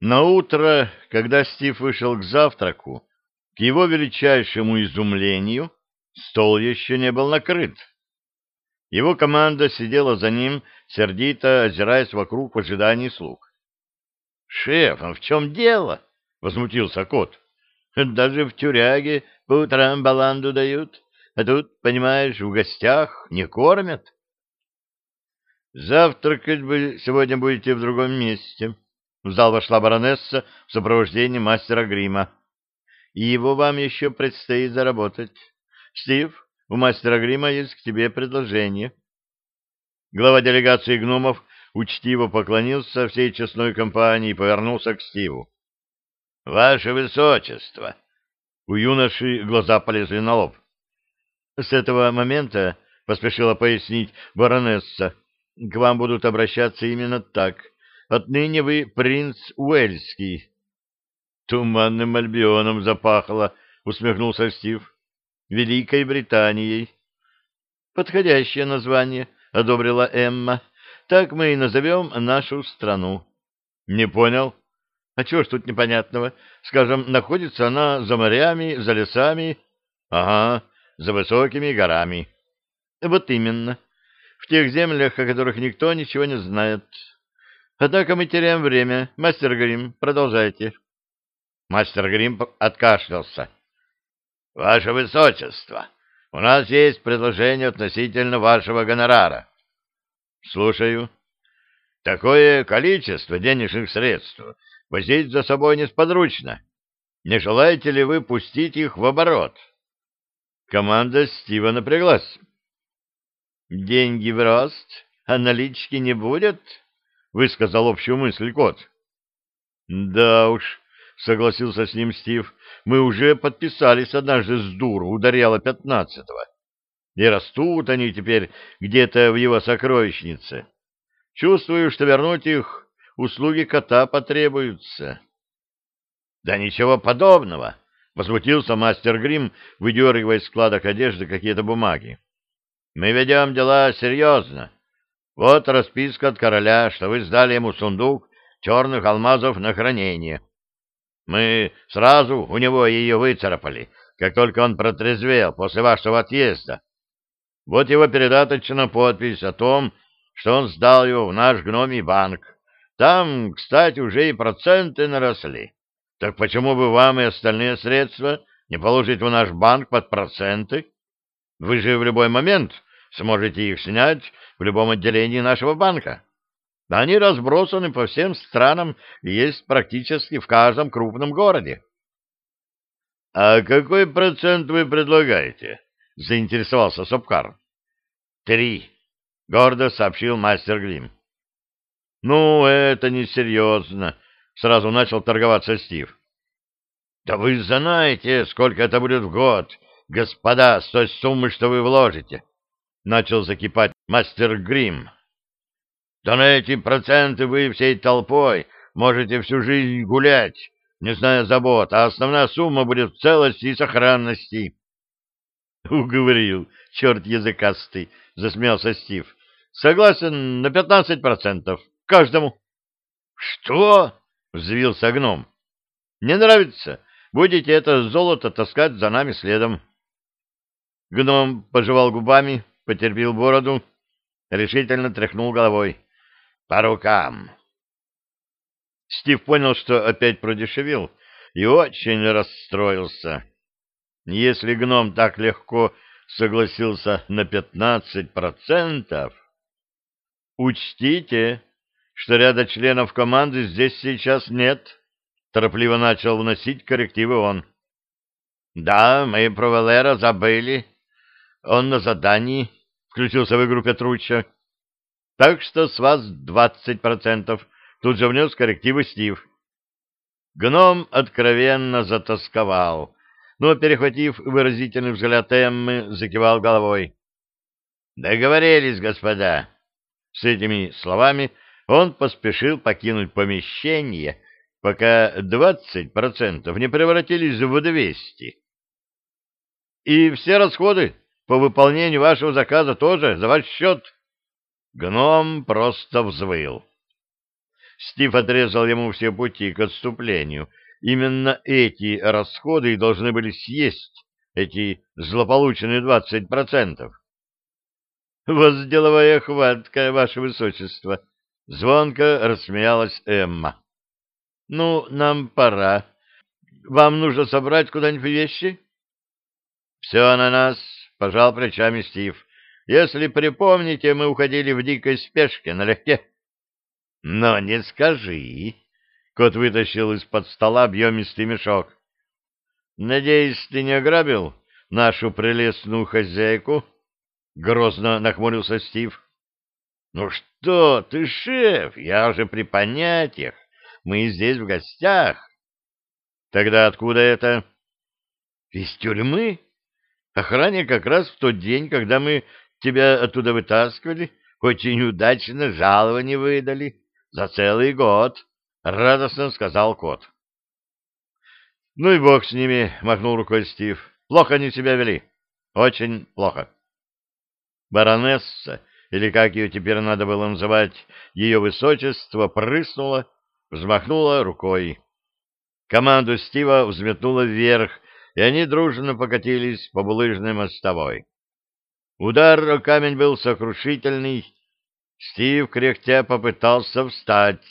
На утро, когда Стив вышел к завтраку, к его величайшему изумлению стол еще не был накрыт. Его команда сидела за ним, сердито озираясь вокруг в ожидании слуг. — Шеф, а в чем дело? — возмутился кот. — Даже в тюряге по утрам баланду дают, а тут, понимаешь, в гостях не кормят. — Завтракать вы сегодня будете в другом месте. В зал вошла баронесса в сопровождении мастера грима. — И его вам еще предстоит заработать. Стив, у мастера грима есть к тебе предложение. Глава делегации гномов учтиво поклонился всей честной компании и повернулся к Стиву. — Ваше Высочество! У юноши глаза полезли на лоб. С этого момента, — поспешила пояснить баронесса, — к вам будут обращаться именно так. Отныне вы принц Уэльский. — Туманным альбионом запахло, — усмехнулся Стив. Великой Британией. Подходящее название, одобрила Эмма. Так мы и назовем нашу страну. Не понял? А чего ж тут непонятного? Скажем, находится она за морями, за лесами. Ага, за высокими горами. Вот именно. В тех землях, о которых никто ничего не знает. Однако мы теряем время. Мастер Грим, продолжайте. Мастер Грим откашлялся. Ваше Высочество, у нас есть предложение относительно вашего гонорара. Слушаю. Такое количество денежных средств возить за собой несподручно. Не желаете ли вы пустить их в оборот? Команда Стива напряглась. Деньги в рост, а налички не будет? Высказал общую мысль кот. Да уж, согласился с ним Стив. Мы уже подписались однажды с дуру, ударяла пятнадцатого. И растут они теперь где-то в его сокровищнице. Чувствую, что вернуть их услуги кота потребуются. — Да ничего подобного! — возмутился мастер Грим, выдергивая из складок одежды какие-то бумаги. — Мы ведем дела серьезно. Вот расписка от короля, что вы сдали ему сундук черных алмазов на хранение. — мы сразу у него ее выцарапали, как только он протрезвел после вашего отъезда. Вот его передаточная подпись о том, что он сдал его в наш гномий банк. Там, кстати, уже и проценты наросли. Так почему бы вам и остальные средства не положить в наш банк под проценты? Вы же в любой момент сможете их снять в любом отделении нашего банка. Они разбросаны по всем странам и есть практически в каждом крупном городе. — А какой процент вы предлагаете? — заинтересовался Сапкар. — Три, — гордо сообщил мастер Глим. — Ну, это несерьезно, — сразу начал торговаться Стив. — Да вы знаете, сколько это будет в год, господа, с той суммы, что вы вложите, — начал закипать мастер Грим. Да на эти проценты вы всей толпой можете всю жизнь гулять, не зная забот, а основная сумма будет в целости и сохранности. — Уговорил, черт языкастый, — засмеялся Стив. — Согласен на пятнадцать процентов. Каждому. — Что? — взвился гном. — Не нравится? Будете это золото таскать за нами следом. Гном пожевал губами, потерпел бороду, решительно тряхнул головой. По рукам. Стив понял, что опять продешевил, и очень расстроился. Если гном так легко согласился на пятнадцать процентов, учтите, что ряда членов команды здесь сейчас нет, торопливо начал вносить коррективы он. Да, мы про Валера забыли. Он на задании, включился в игру Петручча. Так что с вас двадцать процентов. Тут же внес коррективы Стив. Гном откровенно затасковал, но, перехватив выразительный взгляд Эммы, закивал головой. «Договорились, господа!» С этими словами он поспешил покинуть помещение, пока двадцать процентов не превратились в двести. «И все расходы по выполнению вашего заказа тоже за ваш счет», Гном просто взвыл. Стив отрезал ему все пути к отступлению. Именно эти расходы должны были съесть эти злополученные двадцать процентов. — Возделовая хватка, ваше высочество! — звонко рассмеялась Эмма. — Ну, нам пора. Вам нужно собрать куда-нибудь вещи? — Все на нас, — пожал плечами Стив. — Если припомните, мы уходили в дикой спешке налегке. — Но не скажи. Кот вытащил из-под стола объемистый мешок. — Надеюсь, ты не ограбил нашу прелестную хозяйку? — грозно нахмурился Стив. — Ну что ты, шеф, я уже при понятиях. Мы здесь в гостях. — Тогда откуда это? — Из тюрьмы. Охране как раз в тот день, когда мы тебя оттуда вытаскивали, очень удачно жалование выдали за целый год, — радостно сказал кот. — Ну и бог с ними, — махнул рукой Стив. — Плохо они себя вели. Очень плохо. Баронесса, или как ее теперь надо было называть, ее высочество, прыснула, взмахнула рукой. Команду Стива взметнула вверх, и они дружно покатились по булыжной мостовой. Удар о камень был сокрушительный. Стив, кряхтя, попытался встать.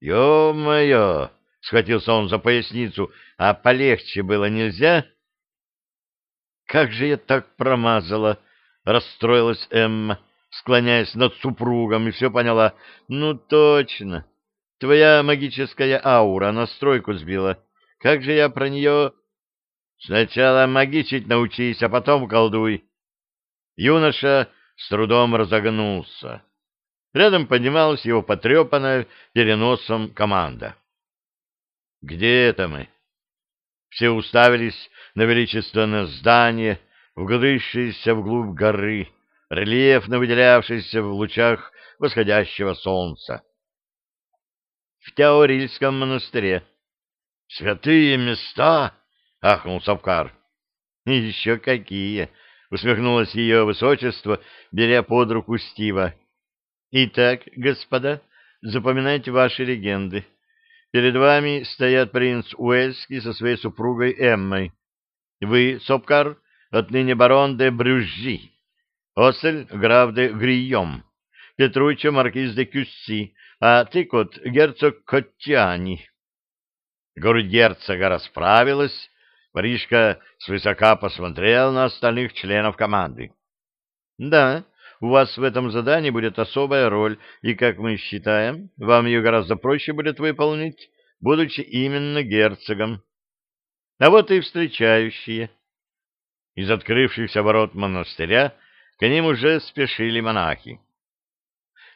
«Ё-моё!» — схватился он за поясницу. «А полегче было нельзя?» «Как же я так промазала!» — расстроилась Эмма, склоняясь над супругом, и все поняла. «Ну, точно!» Твоя магическая аура настройку сбила. Как же я про нее... Сначала магичить научись, а потом колдуй. Юноша с трудом разогнулся. Рядом поднималась его потрепанная переносом команда. «Где это мы?» Все уставились на величественное здание, вгрызшееся вглубь горы, рельефно выделявшееся в лучах восходящего солнца в Теорильском монастыре. — Святые места! — ахнул Савкар. — Еще какие! — усмехнулось ее высочество, беря под руку Стива. — Итак, господа, запоминайте ваши легенды. Перед вами стоят принц Уэльский со своей супругой Эммой. Вы, Сопкар, отныне барон де Брюжжи, Осель — граф де Грием, Петруччо — маркиз де Кюсси, а ты, кот, герцог Коттяни. Грудь герцога расправилась, Парижка свысока посмотрел на остальных членов команды. Да, у вас в этом задании будет особая роль, и, как мы считаем, вам ее гораздо проще будет выполнить, будучи именно герцогом. А вот и встречающие. Из открывшихся ворот монастыря к ним уже спешили монахи.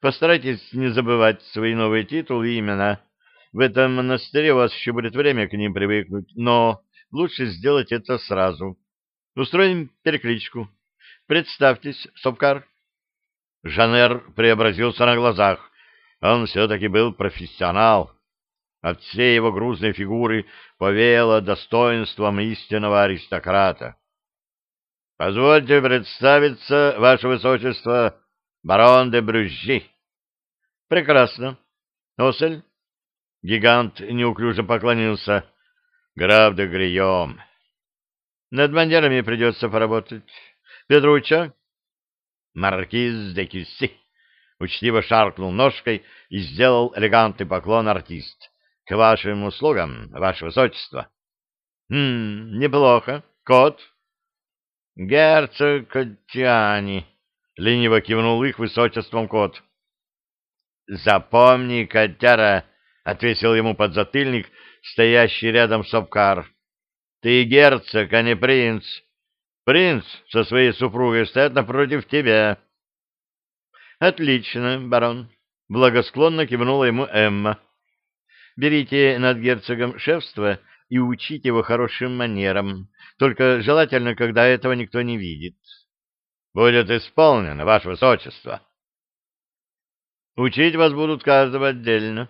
Постарайтесь не забывать свои новые титулы и имена. В этом монастыре у вас еще будет время к ним привыкнуть, но лучше сделать это сразу. Устроим перекличку. Представьтесь, Сопкар. Жанер преобразился на глазах. Он все-таки был профессионал. От всей его грузной фигуры повеяло достоинством истинного аристократа. — Позвольте представиться, ваше высочество, Барон де Брюжжи. Прекрасно. Осель? Гигант неуклюже поклонился. Граф де Грием. Над манерами придется поработать. Петруча? Маркиз де Кюсси. Учтиво шаркнул ножкой и сделал элегантный поклон артист. К вашим услугам, ваше высочество. Хм, неплохо. Кот? Герцог Коттяни. — лениво кивнул их высочеством кот. «Запомни, котяра!» — ответил ему подзатыльник, стоящий рядом Сапкар. «Ты герцог, а не принц. Принц со своей супругой стоят напротив тебя». «Отлично, барон!» — благосклонно кивнула ему Эмма. «Берите над герцогом шефство и учите его хорошим манерам, только желательно, когда этого никто не видит». Будет исполнено, ваше высочество. Учить вас будут каждого отдельно.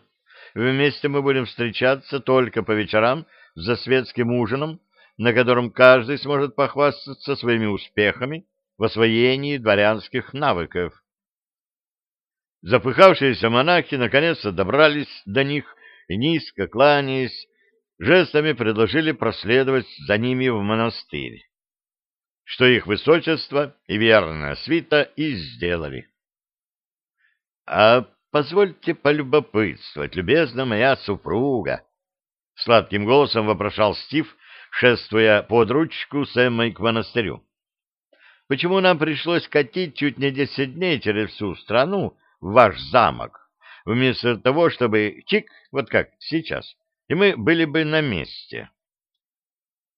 Вместе мы будем встречаться только по вечерам за светским ужином, на котором каждый сможет похвастаться своими успехами в освоении дворянских навыков. Запыхавшиеся монахи наконец-то добрались до них и, низко кланяясь, жестами предложили проследовать за ними в монастырь, что их высочество и верная свита и сделали. — А позвольте полюбопытствовать, любезна моя супруга, — сладким голосом вопрошал Стив, шествуя под ручку с Эммой к монастырю. — Почему нам пришлось катить чуть не десять дней через всю страну, в ваш замок, вместо того, чтобы чик, вот как сейчас, и мы были бы на месте.